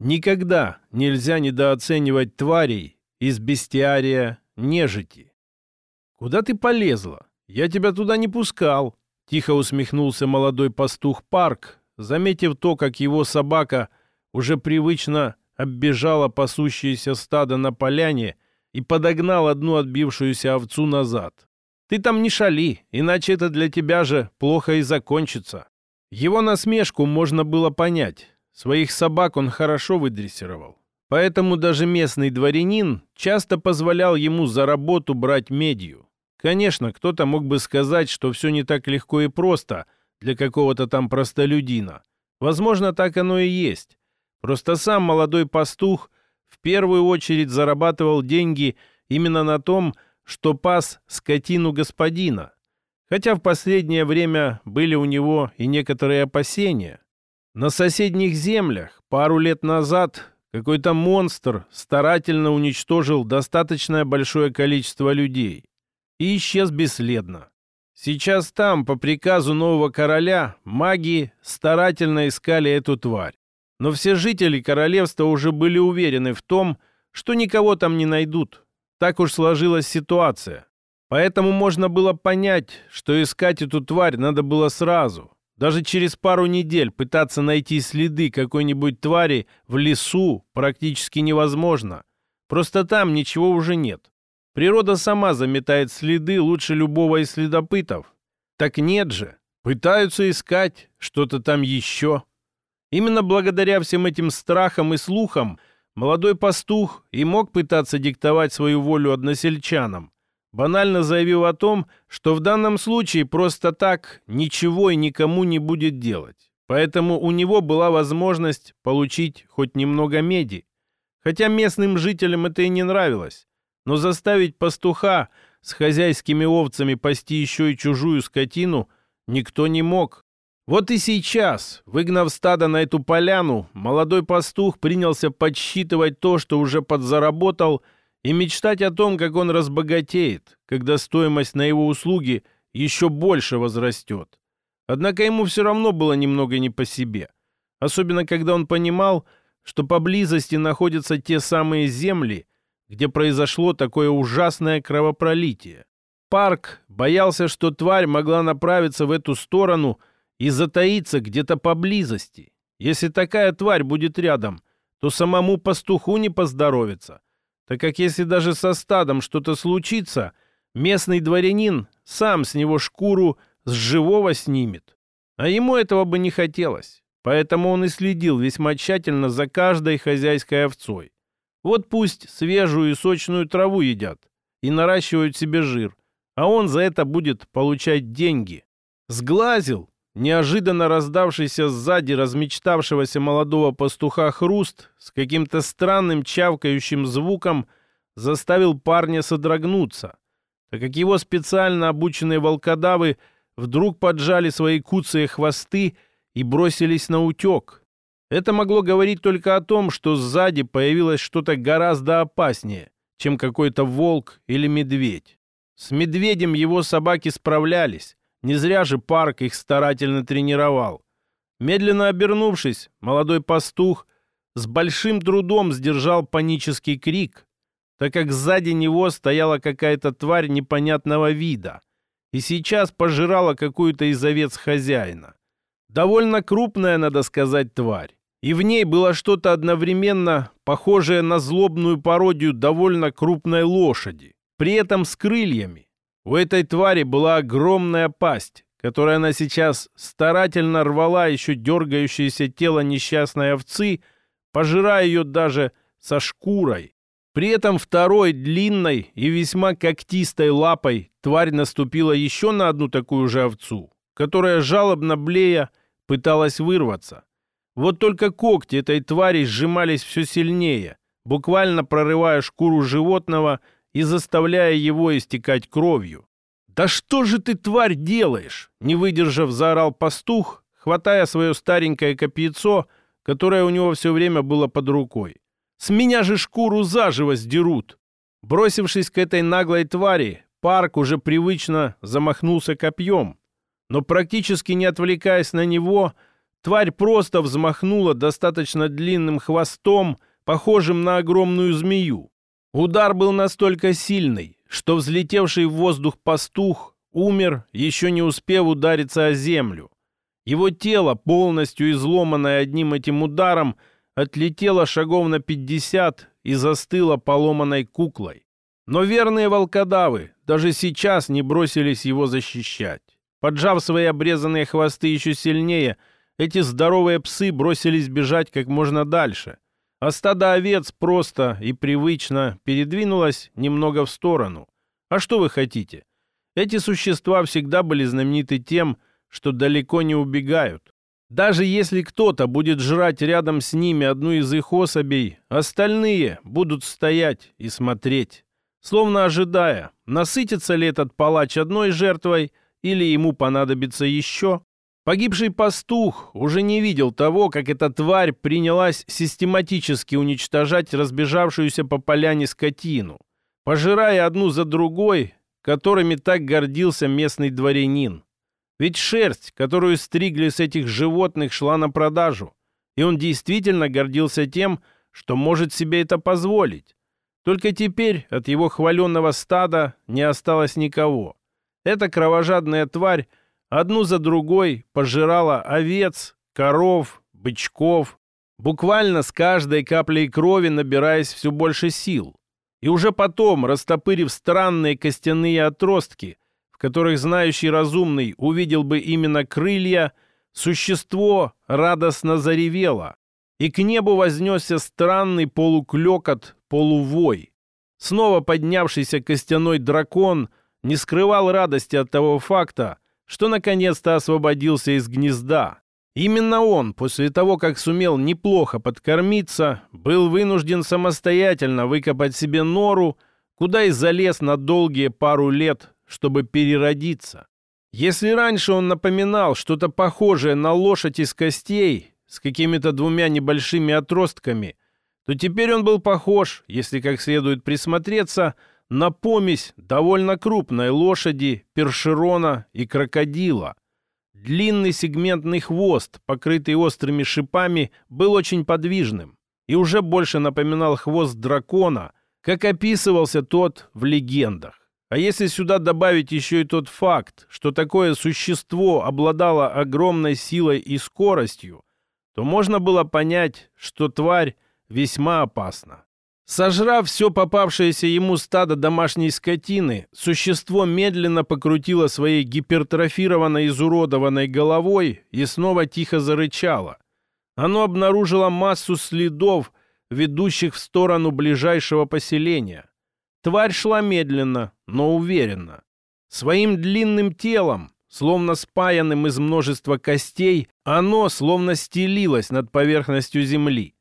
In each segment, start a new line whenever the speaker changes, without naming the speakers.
Никогда нельзя недооценивать тварей из бестиария нежити. «Куда ты полезла? Я тебя туда не пускал!» Тихо усмехнулся молодой пастух Парк, заметив то, как его собака уже привычно оббежала пасущееся стадо на поляне и подогнал одну отбившуюся овцу назад. «Ты там не шали, иначе это для тебя же плохо и закончится». Его насмешку можно было понять. Своих собак он хорошо выдрессировал. Поэтому даже местный дворянин часто позволял ему за работу брать медью. Конечно, кто-то мог бы сказать, что все не так легко и просто для какого-то там простолюдина. Возможно, так оно и есть. Просто сам молодой пастух в первую очередь зарабатывал деньги именно на том, что пас скотину господина. Хотя в последнее время были у него и некоторые опасения. На соседних землях пару лет назад какой-то монстр старательно уничтожил достаточное большое количество людей и исчез бесследно. Сейчас там, по приказу нового короля, маги старательно искали эту тварь. Но все жители королевства уже были уверены в том, что никого там не найдут. Так уж сложилась ситуация. Поэтому можно было понять, что искать эту тварь надо было сразу. Даже через пару недель пытаться найти следы какой-нибудь твари в лесу практически невозможно. Просто там ничего уже нет. Природа сама заметает следы лучше любого из следопытов. Так нет же. Пытаются искать что-то там еще. Именно благодаря всем этим страхам и слухам молодой пастух и мог пытаться диктовать свою волю односельчанам, банально заявив о том, что в данном случае просто так ничего и никому не будет делать. Поэтому у него была возможность получить хоть немного меди. Хотя местным жителям это и не нравилось. Но заставить пастуха с хозяйскими овцами пасти еще и чужую скотину никто не мог. Вот и сейчас, выгнав стадо на эту поляну, молодой пастух принялся подсчитывать то, что уже подзаработал, и мечтать о том, как он разбогатеет, когда стоимость на его услуги еще больше возрастет. Однако ему все равно было немного не по себе. Особенно, когда он понимал, что поблизости находятся те самые земли, где произошло такое ужасное кровопролитие. Парк боялся, что тварь могла направиться в эту сторону – и затаиться где-то поблизости. Если такая тварь будет рядом, то самому пастуху не поздоровится, так как если даже со стадом что-то случится, местный дворянин сам с него шкуру с живого снимет. А ему этого бы не хотелось, поэтому он и следил весьма тщательно за каждой хозяйской овцой. Вот пусть свежую и сочную траву едят и наращивают себе жир, а он за это будет получать деньги. Сглазил Неожиданно раздавшийся сзади размечтавшегося молодого пастуха хруст с каким-то странным чавкающим звуком заставил парня содрогнуться, так как его специально обученные волкодавы вдруг поджали свои куцые хвосты и бросились на утек. Это могло говорить только о том, что сзади появилось что-то гораздо опаснее, чем какой-то волк или медведь. С медведем его собаки справлялись, не зря же парк их старательно тренировал. Медленно обернувшись, молодой пастух с большим трудом сдержал панический крик, так как сзади него стояла какая-то тварь непонятного вида и сейчас пожирала какую-то из овец хозяина. Довольно крупная, надо сказать, тварь. И в ней было что-то одновременно похожее на злобную пародию довольно крупной лошади, при этом с крыльями. У этой твари была огромная пасть, которой она сейчас старательно рвала еще дергающееся тело несчастной овцы, пожирая ее даже со шкурой. При этом второй длинной и весьма когтистой лапой тварь наступила еще на одну такую же овцу, которая жалобно блея пыталась вырваться. Вот только когти этой твари сжимались все сильнее, буквально прорывая шкуру животного и заставляя его истекать кровью. «Да что же ты, тварь, делаешь?» Не выдержав, заорал пастух, хватая свое старенькое копьецо, которое у него все время было под рукой. «С меня же шкуру заживо сдерут!» Бросившись к этой наглой твари, Парк уже привычно замахнулся копьем, но практически не отвлекаясь на него, Тварь просто взмахнула достаточно длинным хвостом, похожим на огромную змею. Удар был настолько сильный, что взлетевший в воздух пастух умер, еще не успев удариться о землю. Его тело, полностью изломанное одним этим ударом, отлетело шагов на пятьдесят и застыло поломанной куклой. Но верные волкодавы даже сейчас не бросились его защищать. Поджав свои обрезанные хвосты еще сильнее, эти здоровые псы бросились бежать как можно дальше, а стадо овец просто и привычно передвинулось немного в сторону. А что вы хотите? Эти существа всегда были знамениты тем, что далеко не убегают. Даже если кто-то будет жрать рядом с ними одну из их особей, остальные будут стоять и смотреть словно ожидая, насытится ли этот палач одной жертвой или ему понадобится еще. Погибший пастух уже не видел того, как эта тварь принялась систематически уничтожать разбежавшуюся по поляне скотину, пожирая одну за другой, которыми так гордился местный дворянин. Ведь шерсть, которую стригли с этих животных, шла на продажу, и он действительно гордился тем, что может себе это позволить. Только теперь от его хваленного стада не осталось никого. Эта кровожадная тварь одну за другой пожирала овец, коров, бычков, буквально с каждой каплей крови набираясь все больше сил. И уже потом, растопырив странные костяные отростки, в которых знающий разумный увидел бы именно крылья, существо радостно заревело, и к небу вознесся странный полуклекот полувой. Снова поднявшийся костяной дракон не скрывал радости от того факта, что наконец-то освободился из гнезда. Именно он, после того, как сумел неплохо подкормиться, был вынужден самостоятельно выкопать себе нору, куда и залез на долгие пару лет, чтобы переродиться. Если раньше он напоминал что-то похожее на лошадь из костей с какими-то двумя небольшими отростками – то теперь он был похож, если как следует присмотреться, на помесь довольно крупной лошади, першерона и крокодила. Длинный сегментный хвост, покрытый острыми шипами, был очень подвижным и уже больше напоминал хвост дракона, как описывался тот в легендах. А если сюда добавить еще и тот факт, что такое существо обладало огромной силой и скоростью, то можно было понять, что тварь весьма опасно. Сожрав все попавшееся ему стадо домашней скотины, существо медленно покрутило своей гипертрофированной изуродованной головой и снова тихо зарычало. Оно обнаружило массу следов, ведущих в сторону ближайшего поселения. Тварь шла медленно, но уверенно. Своим длинным телом, словно спаянным из множества костей, оно словно стелилось над поверхностью земли.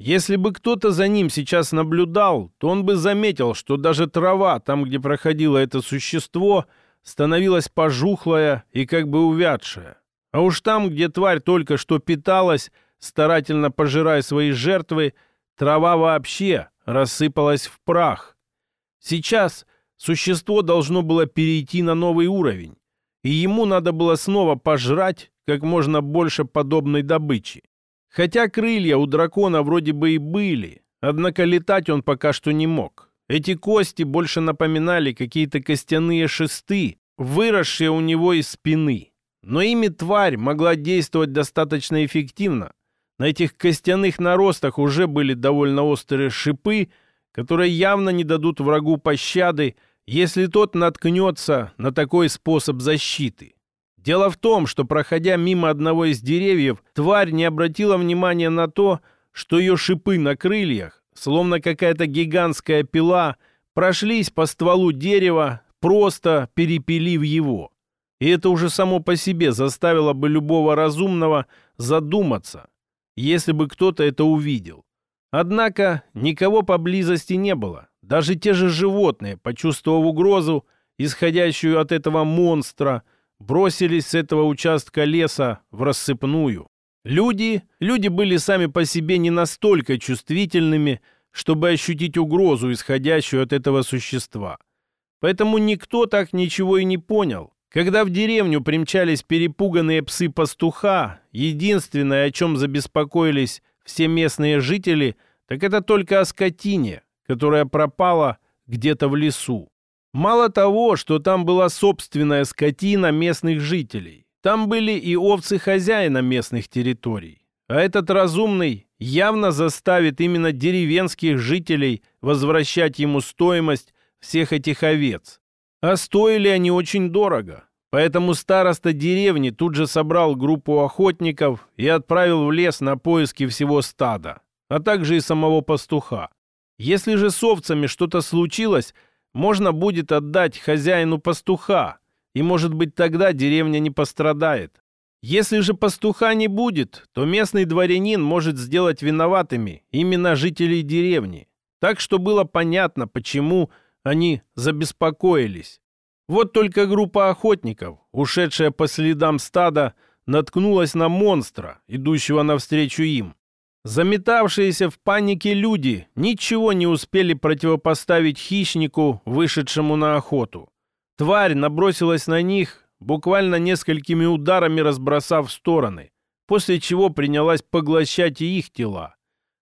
Если бы кто-то за ним сейчас наблюдал, то он бы заметил, что даже трава, там, где проходило это существо, становилась пожухлая и как бы увядшая. А уж там, где тварь только что питалась, старательно пожирая свои жертвы, трава вообще рассыпалась в прах. Сейчас существо должно было перейти на новый уровень, и ему надо было снова пожрать как можно больше подобной добычи. Хотя крылья у дракона вроде бы и были, однако летать он пока что не мог. Эти кости больше напоминали какие-то костяные шесты, выросшие у него из спины. Но ими тварь могла действовать достаточно эффективно. На этих костяных наростах уже были довольно острые шипы, которые явно не дадут врагу пощады, если тот наткнется на такой способ защиты. Дело в том, что, проходя мимо одного из деревьев, тварь не обратила внимания на то, что ее шипы на крыльях, словно какая-то гигантская пила, прошлись по стволу дерева, просто перепилив его. И это уже само по себе заставило бы любого разумного задуматься, если бы кто-то это увидел. Однако никого поблизости не было. Даже те же животные, почувствовав угрозу, исходящую от этого монстра, бросились с этого участка леса в рассыпную. Люди, люди были сами по себе не настолько чувствительными, чтобы ощутить угрозу, исходящую от этого существа. Поэтому никто так ничего и не понял, Когда в деревню примчались перепуганные псы-пастуха, единственное, о чем забеспокоились все местные жители, так это только о скотине, которая пропала где-то в лесу. Мало того, что там была собственная скотина местных жителей, там были и овцы хозяина местных территорий. А этот разумный явно заставит именно деревенских жителей возвращать ему стоимость всех этих овец. А стоили они очень дорого. Поэтому староста деревни тут же собрал группу охотников и отправил в лес на поиски всего стада, а также и самого пастуха. Если же с овцами что-то случилось, можно будет отдать хозяину пастуха, и, может быть, тогда деревня не пострадает. Если же пастуха не будет, то местный дворянин может сделать виноватыми именно жителей деревни. Так что было понятно, почему они забеспокоились. Вот только группа охотников, ушедшая по следам стада, наткнулась на монстра, идущего навстречу им. Заметавшиеся в панике люди ничего не успели противопоставить хищнику, вышедшему на охоту. Тварь набросилась на них, буквально несколькими ударами разбросав в стороны, после чего принялась поглощать и их тела.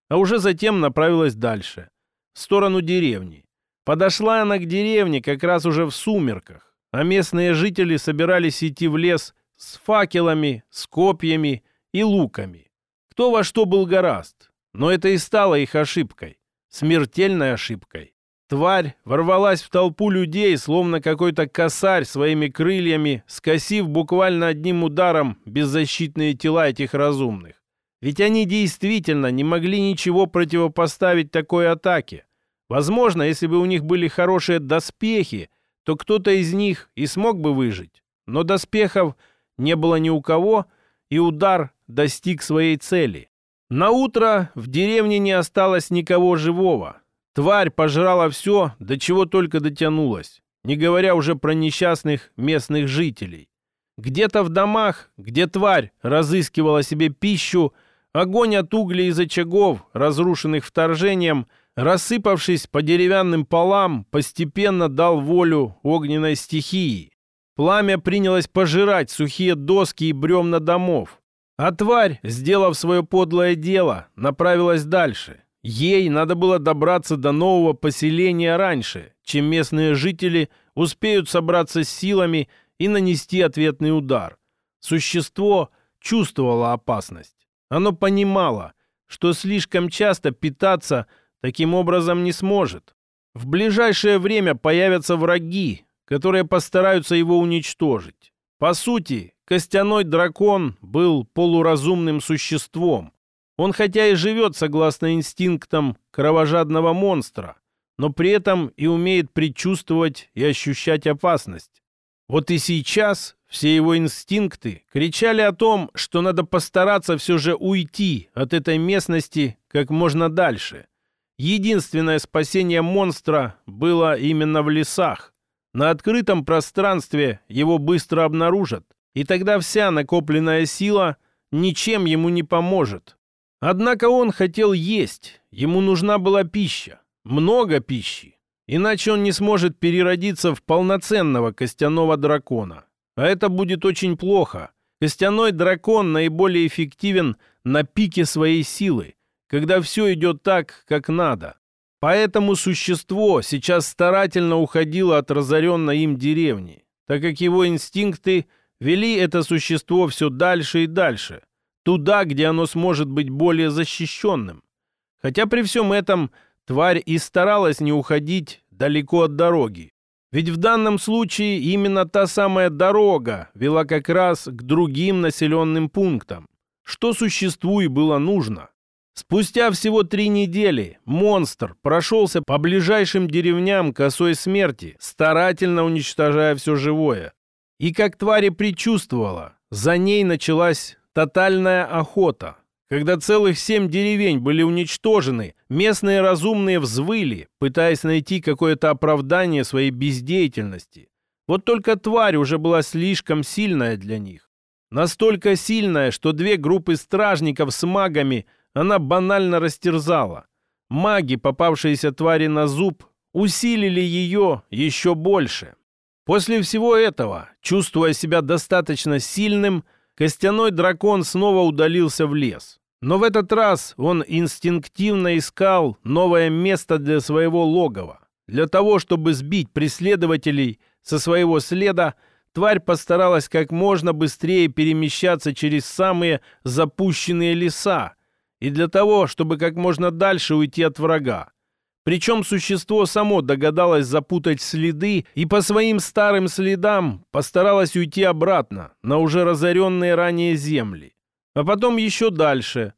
А уже затем направилась дальше, в сторону деревни. Подошла она к деревне как раз уже в сумерках, а местные жители собирались идти в лес с факелами, с копьями и луками. Кто во что был гораст. Но это и стало их ошибкой. Смертельной ошибкой. Тварь ворвалась в толпу людей, словно какой-то косарь своими крыльями, скосив буквально одним ударом беззащитные тела этих разумных. Ведь они действительно не могли ничего противопоставить такой атаке. Возможно, если бы у них были хорошие доспехи, то кто-то из них и смог бы выжить. Но доспехов не было ни у кого, и удар достиг своей цели. На утро в деревне не осталось никого живого. Тварь пожрала все, до чего только дотянулась, не говоря уже про несчастных местных жителей. Где-то в домах, где тварь разыскивала себе пищу, огонь от углей из очагов, разрушенных вторжением, рассыпавшись по деревянным полам, постепенно дал волю огненной стихии. Пламя принялось пожирать сухие доски и бревна домов. А тварь, сделав свое подлое дело, направилась дальше. Ей надо было добраться до нового поселения раньше, чем местные жители успеют собраться с силами и нанести ответный удар. Существо чувствовало опасность. Оно понимало, что слишком часто питаться таким образом не сможет. В ближайшее время появятся враги, которые постараются его уничтожить. По сути, костяной дракон был полуразумным существом. Он хотя и живет согласно инстинктам кровожадного монстра, но при этом и умеет предчувствовать и ощущать опасность. Вот и сейчас все его инстинкты кричали о том, что надо постараться все же уйти от этой местности как можно дальше. Единственное спасение монстра было именно в лесах. На открытом пространстве его быстро обнаружат, и тогда вся накопленная сила ничем ему не поможет. Однако он хотел есть, ему нужна была пища, много пищи, иначе он не сможет переродиться в полноценного костяного дракона. А это будет очень плохо. Костяной дракон наиболее эффективен на пике своей силы, когда все идет так, как надо. Поэтому существо сейчас старательно уходило от разоренной им деревни, так как его инстинкты вели это существо все дальше и дальше, туда, где оно сможет быть более защищенным. Хотя при всем этом тварь и старалась не уходить далеко от дороги. Ведь в данном случае именно та самая дорога вела как раз к другим населенным пунктам, что существу и было нужно. Спустя всего три недели монстр прошелся по ближайшим деревням косой смерти, старательно уничтожая все живое. И как тварь предчувствовала, за ней началась тотальная охота. Когда целых семь деревень были уничтожены, местные разумные взвыли, пытаясь найти какое-то оправдание своей бездеятельности. Вот только тварь уже была слишком сильная для них. Настолько сильная, что две группы стражников с магами – она банально растерзала. Маги, попавшиеся твари на зуб, усилили ее еще больше. После всего этого, чувствуя себя достаточно сильным, костяной дракон снова удалился в лес. Но в этот раз он инстинктивно искал новое место для своего логова. Для того, чтобы сбить преследователей со своего следа, тварь постаралась как можно быстрее перемещаться через самые запущенные леса, и для того, чтобы как можно дальше уйти от врага. Причем существо само догадалось запутать следы и по своим старым следам постаралось уйти обратно на уже разоренные ранее земли. А потом еще дальше.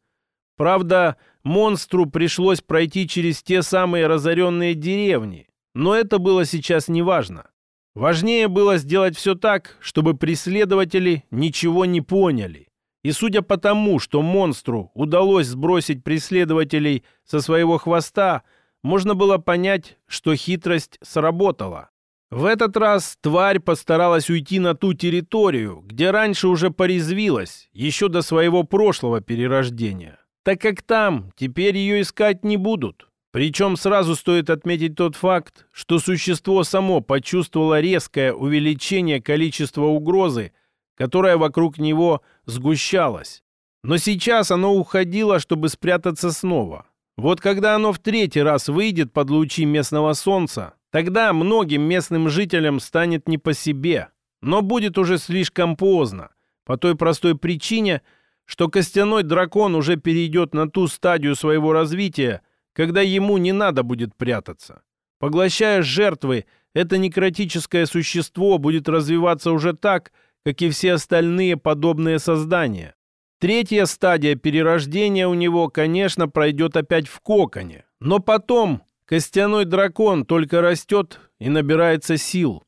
Правда, монстру пришлось пройти через те самые разоренные деревни, но это было сейчас не важно. Важнее было сделать все так, чтобы преследователи ничего не поняли. И судя по тому, что монстру удалось сбросить преследователей со своего хвоста, можно было понять, что хитрость сработала. В этот раз тварь постаралась уйти на ту территорию, где раньше уже порезвилась, еще до своего прошлого перерождения, так как там теперь ее искать не будут. Причем сразу стоит отметить тот факт, что существо само почувствовало резкое увеличение количества угрозы, которая вокруг него сгущалась. Но сейчас оно уходило, чтобы спрятаться снова. Вот когда оно в третий раз выйдет под лучи местного солнца, тогда многим местным жителям станет не по себе. Но будет уже слишком поздно, по той простой причине, что костяной дракон уже перейдет на ту стадию своего развития, когда ему не надо будет прятаться. Поглощая жертвы, это некротическое существо будет развиваться уже так, как и все остальные подобные создания. Третья стадия перерождения у него, конечно, пройдет опять в коконе. Но потом костяной дракон только растет и набирается сил.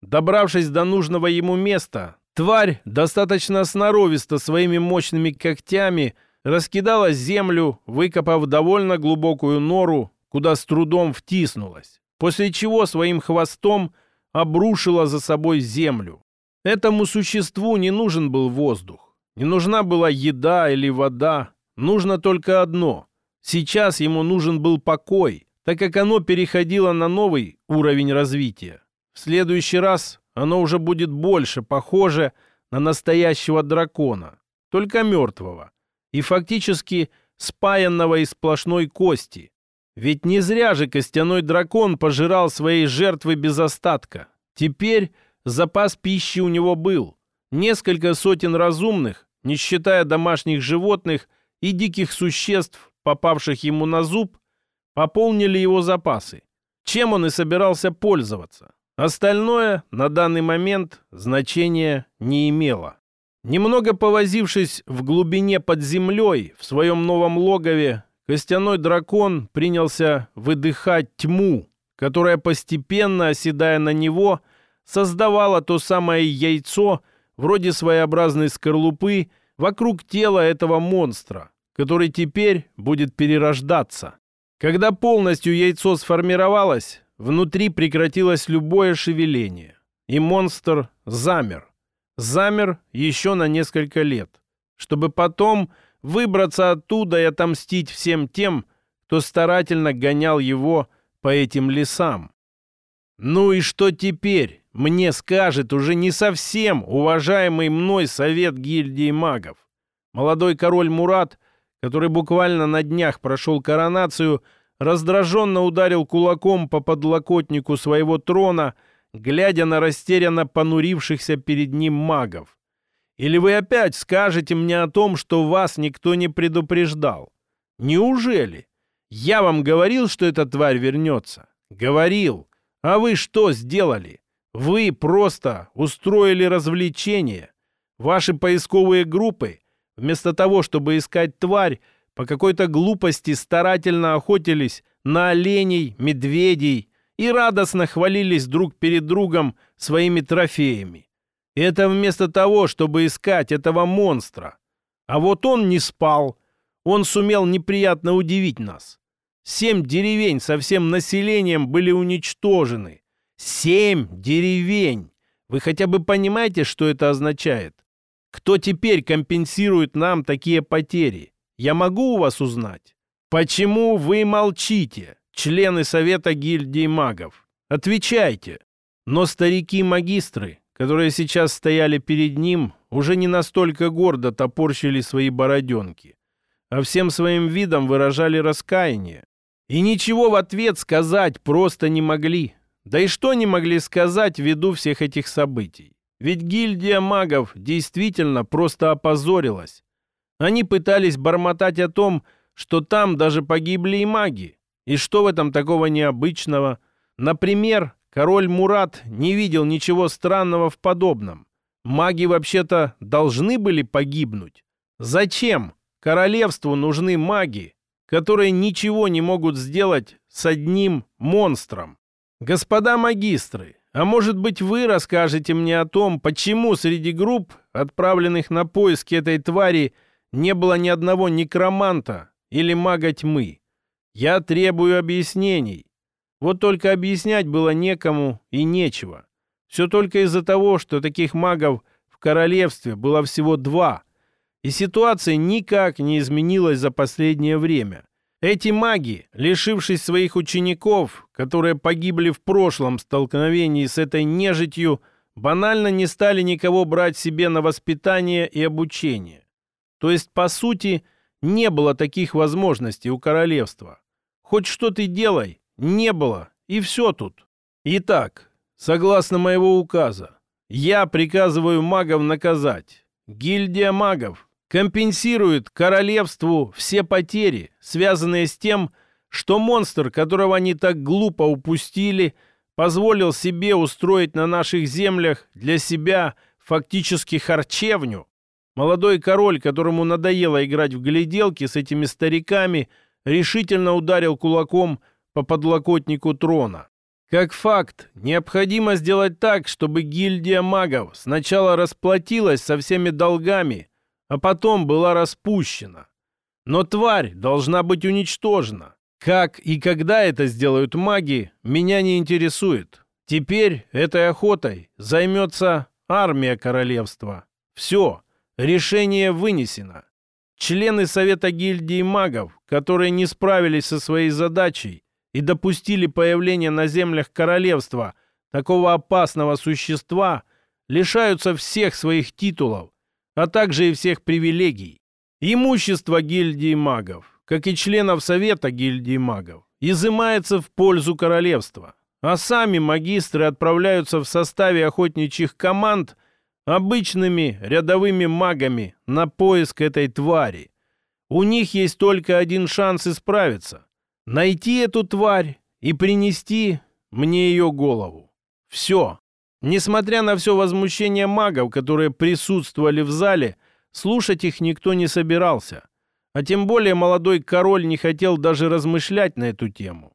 Добравшись до нужного ему места, тварь достаточно сноровисто своими мощными когтями раскидала землю, выкопав довольно глубокую нору, куда с трудом втиснулась, после чего своим хвостом обрушила за собой землю. Этому существу не нужен был воздух, не нужна была еда или вода, нужно только одно. Сейчас ему нужен был покой, так как оно переходило на новый уровень развития. В следующий раз оно уже будет больше похоже на настоящего дракона, только мертвого, и фактически спаянного из сплошной кости. Ведь не зря же костяной дракон пожирал свои жертвы без остатка. Теперь запас пищи у него был. Несколько сотен разумных, не считая домашних животных и диких существ, попавших ему на зуб, пополнили его запасы. Чем он и собирался пользоваться. Остальное на данный момент значения не имело. Немного повозившись в глубине под землей в своем новом логове, костяной дракон принялся выдыхать тьму, которая постепенно, оседая на него, создавала то самое яйцо, вроде своеобразной скорлупы, вокруг тела этого монстра, который теперь будет перерождаться. Когда полностью яйцо сформировалось, внутри прекратилось любое шевеление, и монстр замер замер еще на несколько лет, чтобы потом выбраться оттуда и отомстить всем тем, кто старательно гонял его по этим лесам. Ну и что теперь мне скажет уже не совсем уважаемый мной совет гильдии магов? Молодой король Мурат, который буквально на днях прошел коронацию, раздраженно ударил кулаком по подлокотнику своего трона – глядя на растерянно понурившихся перед ним магов. Или вы опять скажете мне о том, что вас никто не предупреждал? Неужели? Я вам говорил, что эта тварь вернется? Говорил. А вы что сделали? Вы просто устроили развлечение. Ваши поисковые группы, вместо того, чтобы искать тварь, по какой-то глупости старательно охотились на оленей, медведей, и радостно хвалились друг перед другом своими трофеями. это вместо того, чтобы искать этого монстра. А вот он не спал. Он сумел неприятно удивить нас. Семь деревень со всем населением были уничтожены. Семь деревень! Вы хотя бы понимаете, что это означает? Кто теперь компенсирует нам такие потери? Я могу у вас узнать? Почему вы молчите? члены Совета гильдии магов. Отвечайте. Но старики-магистры, которые сейчас стояли перед ним, уже не настолько гордо топорщили свои бороденки, а всем своим видом выражали раскаяние. И ничего в ответ сказать просто не могли. Да и что не могли сказать ввиду всех этих событий? Ведь гильдия магов действительно просто опозорилась. Они пытались бормотать о том, что там даже погибли и маги. И что в этом такого необычного? Например, король Мурат не видел ничего странного в подобном. Маги вообще-то должны были погибнуть. Зачем? Королевству нужны маги, которые ничего не могут сделать с одним монстром. Господа магистры, а может быть вы расскажете мне о том, почему среди групп, отправленных на поиски этой твари, не было ни одного некроманта или мага тьмы? Я требую объяснений. Вот только объяснять было некому и нечего. Все только из-за того, что таких магов в королевстве было всего два. И ситуация никак не изменилась за последнее время. Эти маги, лишившись своих учеников, которые погибли в прошлом столкновении с этой нежитью, банально не стали никого брать себе на воспитание и обучение. То есть, по сути, не было таких возможностей у королевства. Хоть что ты делай, не было, и все тут. Итак, согласно моего указа, я приказываю магов наказать. Гильдия магов компенсирует королевству все потери, связанные с тем, что монстр, которого они так глупо упустили, позволил себе устроить на наших землях для себя фактически харчевню. Молодой король, которому надоело играть в гляделки с этими стариками, решительно ударил кулаком по подлокотнику трона. Как факт, необходимо сделать так, чтобы гильдия магов сначала расплатилась со всеми долгами, а потом была распущена. Но тварь должна быть уничтожена. Как и когда это сделают маги, меня не интересует. Теперь этой охотой займется армия королевства. Все, решение вынесено. Члены Совета гильдии магов, которые не справились со своей задачей и допустили появление на землях королевства такого опасного существа, лишаются всех своих титулов, а также и всех привилегий. Имущество гильдии магов, как и членов Совета гильдии магов, изымается в пользу королевства, а сами магистры отправляются в составе охотничьих команд обычными рядовыми магами на поиск этой твари. У них есть только один шанс исправиться — найти эту тварь и принести мне ее голову. Все. Несмотря на все возмущение магов, которые присутствовали в зале, слушать их никто не собирался. А тем более молодой король не хотел даже размышлять на эту тему.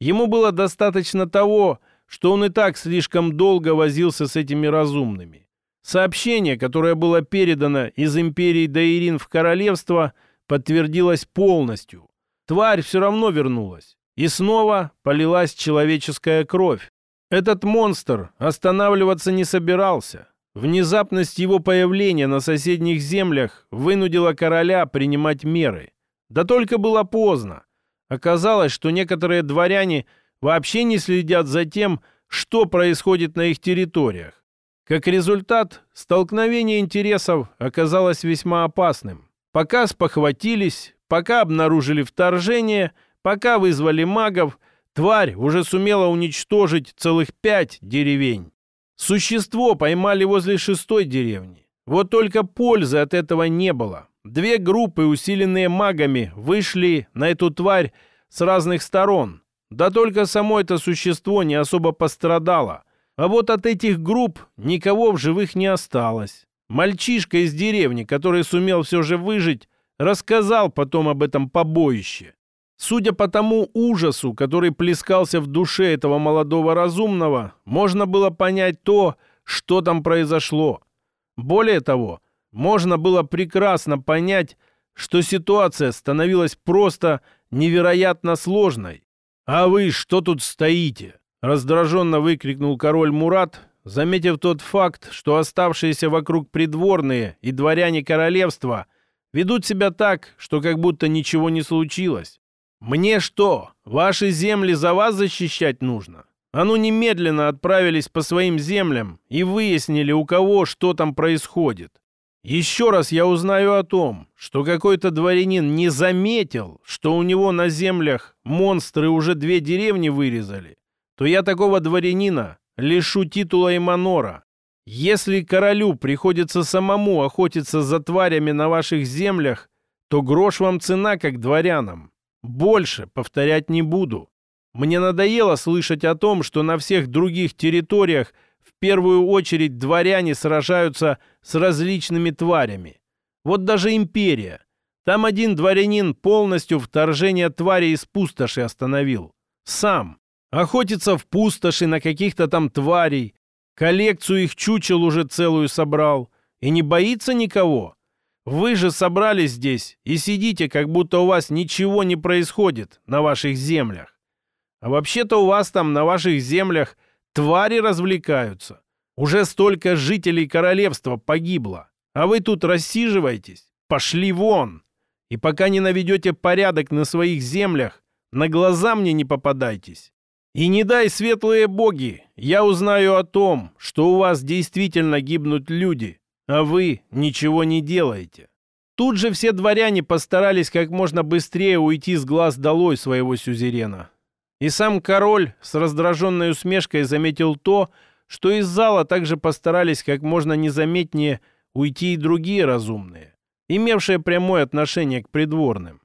Ему было достаточно того, что он и так слишком долго возился с этими разумными. Сообщение, которое было передано из империи Даирин в королевство, подтвердилось полностью. Тварь все равно вернулась. И снова полилась человеческая кровь. Этот монстр останавливаться не собирался. Внезапность его появления на соседних землях вынудила короля принимать меры. Да только было поздно. Оказалось, что некоторые дворяне вообще не следят за тем, что происходит на их территориях. Как результат, столкновение интересов оказалось весьма опасным. Пока спохватились, пока обнаружили вторжение, пока вызвали магов – Тварь уже сумела уничтожить целых пять деревень. Существо поймали возле шестой деревни. Вот только пользы от этого не было. Две группы, усиленные магами, вышли на эту тварь с разных сторон. Да только само это существо не особо пострадало. А вот от этих групп никого в живых не осталось. Мальчишка из деревни, который сумел все же выжить, рассказал потом об этом побоище. Судя по тому ужасу, который плескался в душе этого молодого разумного, можно было понять то, что там произошло. Более того, можно было прекрасно понять, что ситуация становилась просто невероятно сложной. «А вы что тут стоите?» — раздраженно выкрикнул король Мурат, заметив тот факт, что оставшиеся вокруг придворные и дворяне королевства ведут себя так, что как будто ничего не случилось. «Мне что, ваши земли за вас защищать нужно? А ну немедленно отправились по своим землям и выяснили, у кого что там происходит. Еще раз я узнаю о том, что какой-то дворянин не заметил, что у него на землях монстры уже две деревни вырезали, то я такого дворянина лишу титула и манора. Если королю приходится самому охотиться за тварями на ваших землях, то грош вам цена, как дворянам. Больше повторять не буду. Мне надоело слышать о том, что на всех других территориях в первую очередь дворяне сражаются с различными тварями. Вот даже империя. Там один дворянин полностью вторжение твари из пустоши остановил. Сам. Охотится в пустоши на каких-то там тварей. Коллекцию их чучел уже целую собрал. И не боится никого. Вы же собрались здесь и сидите, как будто у вас ничего не происходит на ваших землях. А вообще-то у вас там на ваших землях Твари развлекаются. Уже столько жителей королевства погибло. А вы тут рассиживаетесь? Пошли вон! И пока не наведете порядок на своих землях, на глаза мне не попадайтесь. И не дай светлые боги, я узнаю о том, что у вас действительно гибнут люди, а вы ничего не делаете. Тут же все дворяне постарались как можно быстрее уйти с глаз долой своего сюзерена. И сам король с раздраженной усмешкой заметил то, что из зала также постарались как можно незаметнее уйти и другие разумные, имевшие прямое отношение к придворным.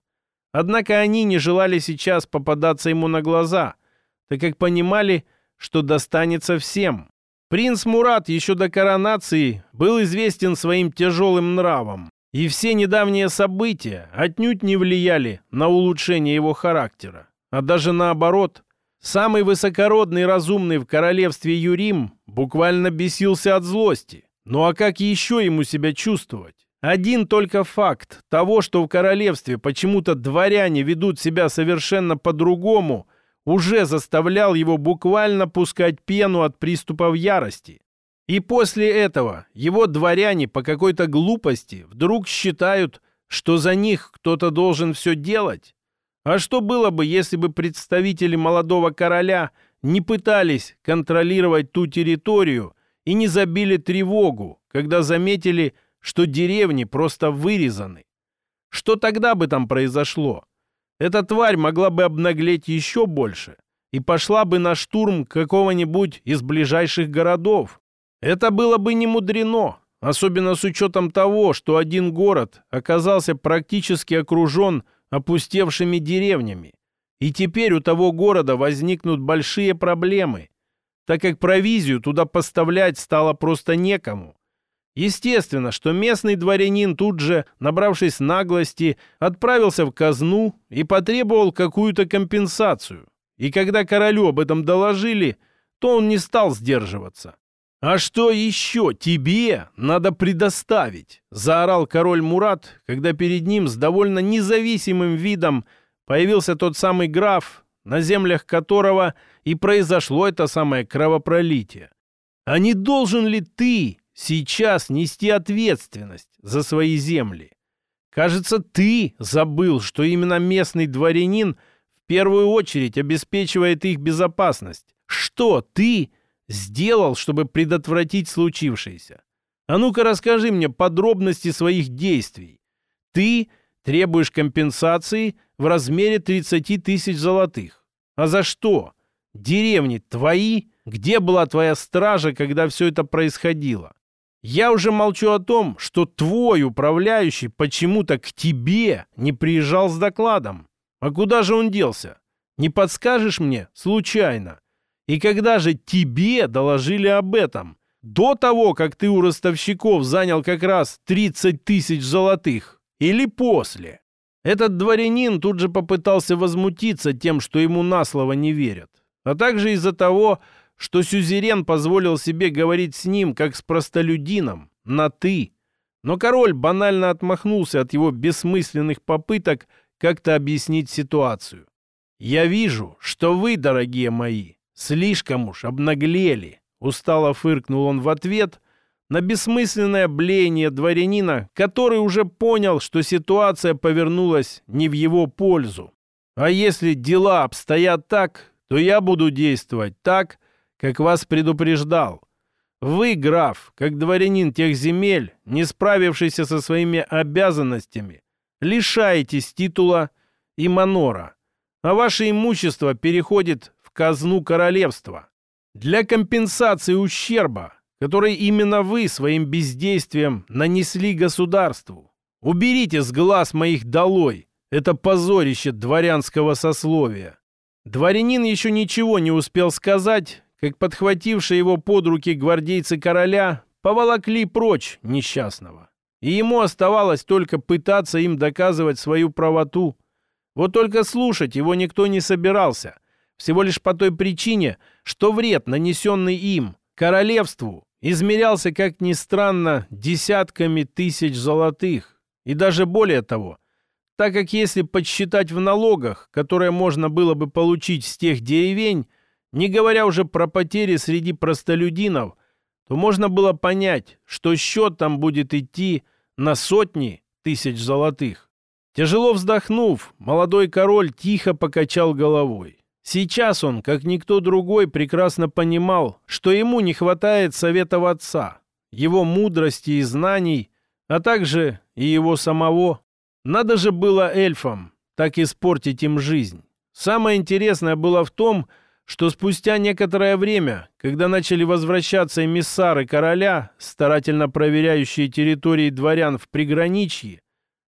Однако они не желали сейчас попадаться ему на глаза, так как понимали, что достанется всем. Принц Мурат еще до коронации был известен своим тяжелым нравом, и все недавние события отнюдь не влияли на улучшение его характера а даже наоборот. Самый высокородный разумный в королевстве Юрим буквально бесился от злости. Ну а как еще ему себя чувствовать? Один только факт того, что в королевстве почему-то дворяне ведут себя совершенно по-другому, уже заставлял его буквально пускать пену от приступов ярости. И после этого его дворяне по какой-то глупости вдруг считают, что за них кто-то должен все делать. А что было бы, если бы представители молодого короля не пытались контролировать ту территорию и не забили тревогу, когда заметили, что деревни просто вырезаны? Что тогда бы там произошло? Эта тварь могла бы обнаглеть еще больше и пошла бы на штурм какого-нибудь из ближайших городов. Это было бы не мудрено, особенно с учетом того, что один город оказался практически окружен опустевшими деревнями. И теперь у того города возникнут большие проблемы, так как провизию туда поставлять стало просто некому. Естественно, что местный дворянин тут же, набравшись наглости, отправился в казну и потребовал какую-то компенсацию. И когда королю об этом доложили, то он не стал сдерживаться. «А что еще тебе надо предоставить?» — заорал король Мурат, когда перед ним с довольно независимым видом появился тот самый граф, на землях которого и произошло это самое кровопролитие. «А не должен ли ты сейчас нести ответственность за свои земли? Кажется, ты забыл, что именно местный дворянин в первую очередь обеспечивает их безопасность. Что ты сделал, чтобы предотвратить случившееся? А ну-ка расскажи мне подробности своих действий. Ты требуешь компенсации в размере 30 тысяч золотых. А за что? Деревни твои? Где была твоя стража, когда все это происходило? Я уже молчу о том, что твой управляющий почему-то к тебе не приезжал с докладом. А куда же он делся? Не подскажешь мне случайно? И когда же тебе доложили об этом? До того, как ты у ростовщиков занял как раз 30 тысяч золотых? Или после? Этот дворянин тут же попытался возмутиться тем, что ему на слово не верят. А также из-за того, что сюзерен позволил себе говорить с ним, как с простолюдином, на «ты». Но король банально отмахнулся от его бессмысленных попыток как-то объяснить ситуацию. «Я вижу, что вы, дорогие мои, Слишком уж обнаглели. Устало фыркнул он в ответ на бессмысленное блеяние дворянина, который уже понял, что ситуация повернулась не в его пользу. А если дела обстоят так, то я буду действовать так, как вас предупреждал. Вы, граф, как дворянин тех земель, не справившийся со своими обязанностями, лишаетесь титула и манора, а ваше имущество переходит в казну королевства. Для компенсации ущерба, который именно вы своим бездействием нанесли государству. Уберите с глаз моих долой это позорище дворянского сословия. Дворянин еще ничего не успел сказать, как подхватившие его под руки гвардейцы короля поволокли прочь несчастного. И ему оставалось только пытаться им доказывать свою правоту. Вот только слушать его никто не собирался, всего лишь по той причине, что вред, нанесенный им, королевству, измерялся, как ни странно, десятками тысяч золотых. И даже более того, так как если подсчитать в налогах, которые можно было бы получить с тех деревень, не говоря уже про потери среди простолюдинов, то можно было понять, что счет там будет идти на сотни тысяч золотых. Тяжело вздохнув, молодой король тихо покачал головой. Сейчас он, как никто другой, прекрасно понимал, что ему не хватает советов отца, его мудрости и знаний, а также и его самого. Надо же было эльфам так испортить им жизнь. Самое интересное было в том, что что спустя некоторое время, когда начали возвращаться эмиссары короля, старательно проверяющие территории дворян в приграничье,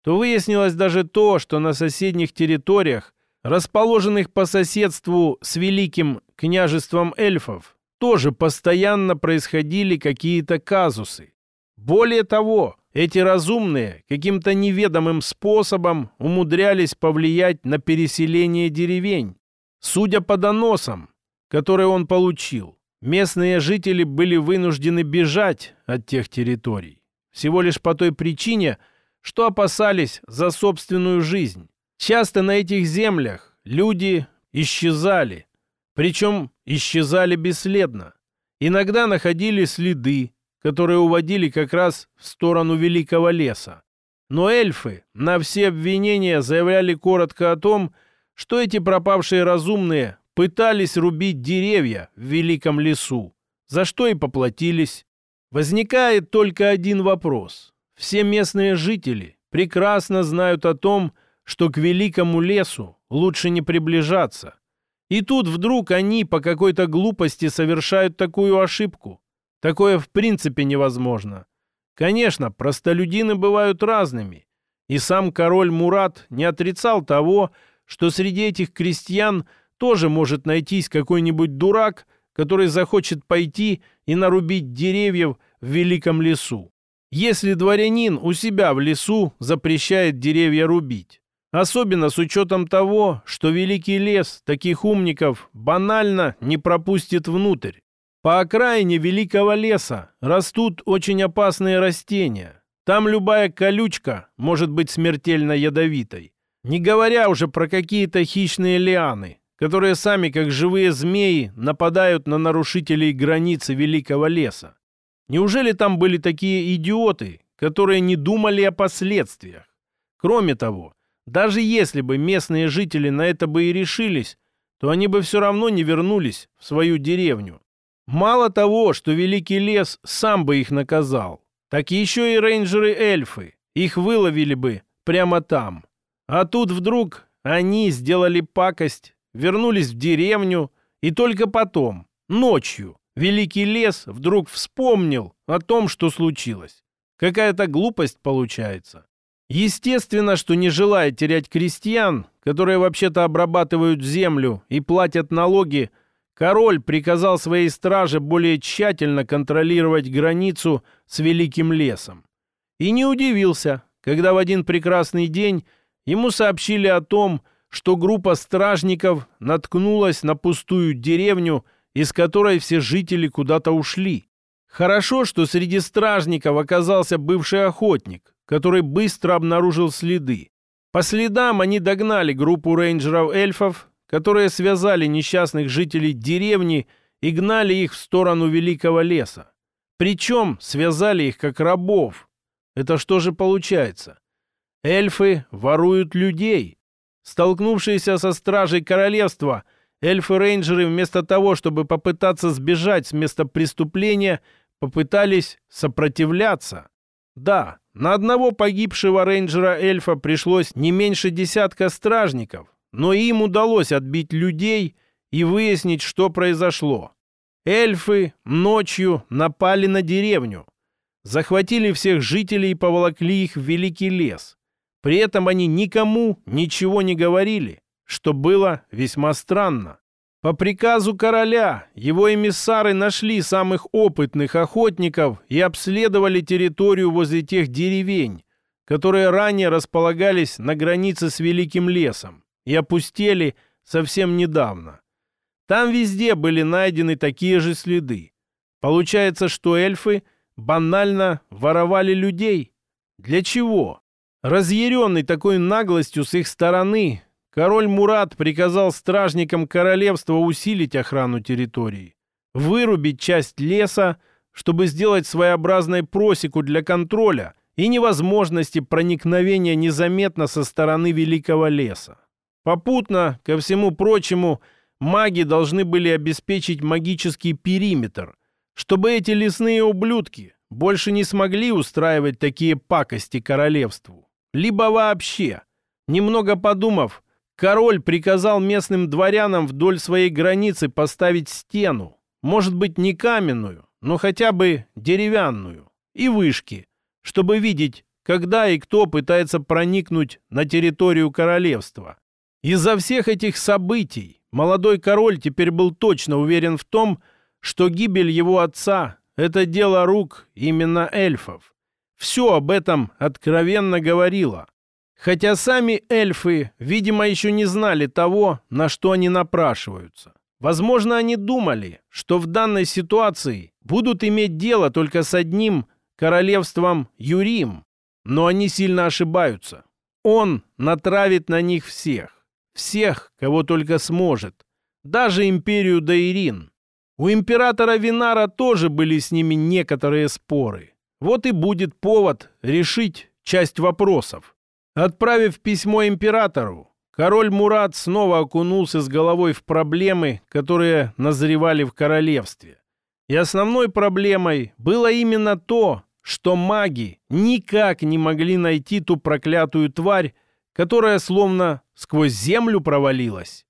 то выяснилось даже то, что на соседних территориях, расположенных по соседству с великим княжеством эльфов, тоже постоянно происходили какие-то казусы. Более того, эти разумные каким-то неведомым способом умудрялись повлиять на переселение деревень, Судя по доносам, которые он получил, местные жители были вынуждены бежать от тех территорий. Всего лишь по той причине, что опасались за собственную жизнь. Часто на этих землях люди исчезали, причем исчезали бесследно. Иногда находили следы, которые уводили как раз в сторону Великого леса. Но эльфы на все обвинения заявляли коротко о том, что эти пропавшие разумные пытались рубить деревья в великом лесу, за что и поплатились. Возникает только один вопрос. Все местные жители прекрасно знают о том, что к великому лесу лучше не приближаться. И тут вдруг они по какой-то глупости совершают такую ошибку. Такое в принципе невозможно. Конечно, простолюдины бывают разными. И сам король Мурат не отрицал того, что среди этих крестьян тоже может найтись какой-нибудь дурак, который захочет пойти и нарубить деревьев в великом лесу. Если дворянин у себя в лесу запрещает деревья рубить. Особенно с учетом того, что великий лес таких умников банально не пропустит внутрь. По окраине великого леса растут очень опасные растения. Там любая колючка может быть смертельно ядовитой. Не говоря уже про какие-то хищные лианы, которые сами, как живые змеи, нападают на нарушителей границы великого леса. Неужели там были такие идиоты, которые не думали о последствиях? Кроме того, даже если бы местные жители на это бы и решились, то они бы все равно не вернулись в свою деревню. Мало того, что Великий Лес сам бы их наказал, так еще и рейнджеры-эльфы. Их выловили бы прямо там. А тут вдруг они сделали пакость, вернулись в деревню, и только потом, ночью, Великий лес вдруг вспомнил о том, что случилось. Какая-то глупость получается. Естественно, что не желая терять крестьян, которые вообще-то обрабатывают землю и платят налоги, король приказал своей страже более тщательно контролировать границу с Великим лесом. И не удивился, когда в один прекрасный день Ему сообщили о том, что группа стражников наткнулась на пустую деревню, из которой все жители куда-то ушли. Хорошо, что среди стражников оказался бывший охотник, который быстро обнаружил следы. По следам они догнали группу рейнджеров-эльфов, которые связали несчастных жителей деревни и гнали их в сторону Великого леса. Причем связали их как рабов. Это что же получается? Эльфы воруют людей. Столкнувшиеся со стражей королевства, эльфы-рейнджеры вместо того, чтобы попытаться сбежать с места преступления, попытались сопротивляться. Да, на одного погибшего рейнджера-эльфа пришлось не меньше десятка стражников, но им удалось отбить людей и выяснить, что произошло. Эльфы ночью напали на деревню, захватили всех жителей и поволокли их в великий лес. При этом они никому ничего не говорили, что было весьма странно. По приказу короля его эмиссары нашли самых опытных охотников и обследовали территорию возле тех деревень, которые ранее располагались на границе с Великим лесом и опустели совсем недавно. Там везде были найдены такие же следы. Получается, что эльфы банально воровали людей. Для чего? Разъяренный такой наглостью с их стороны, король Мурат приказал стражникам королевства усилить охрану территории, вырубить часть леса, чтобы сделать своеобразной просеку для контроля и невозможности проникновения незаметно со стороны Великого леса. Попутно, ко всему прочему, маги должны были обеспечить магический периметр, чтобы эти лесные ублюдки больше не смогли устраивать такие пакости королевству. Либо вообще. Немного подумав, король приказал местным дворянам вдоль своей границы поставить стену, может быть не каменную, но хотя бы деревянную, и вышки, чтобы видеть, когда и кто пытается проникнуть на территорию королевства. Из-за всех этих событий молодой король теперь был точно уверен в том, что гибель его отца – это дело рук именно эльфов. Все об этом откровенно говорило. Хотя сами эльфы, видимо, еще не знали того, на что они напрашиваются. Возможно, они думали, что в данной ситуации будут иметь дело только с одним королевством Юрим, но они сильно ошибаются. Он натравит на них всех. Всех, кого только сможет. Даже империю Даирин. У императора Винара тоже были с ними некоторые споры. Вот и будет повод решить часть вопросов. Отправив письмо императору, король Мурат снова окунулся с головой в проблемы, которые назревали в королевстве. И основной проблемой было именно то, что маги никак не могли найти ту проклятую тварь, которая словно сквозь землю провалилась.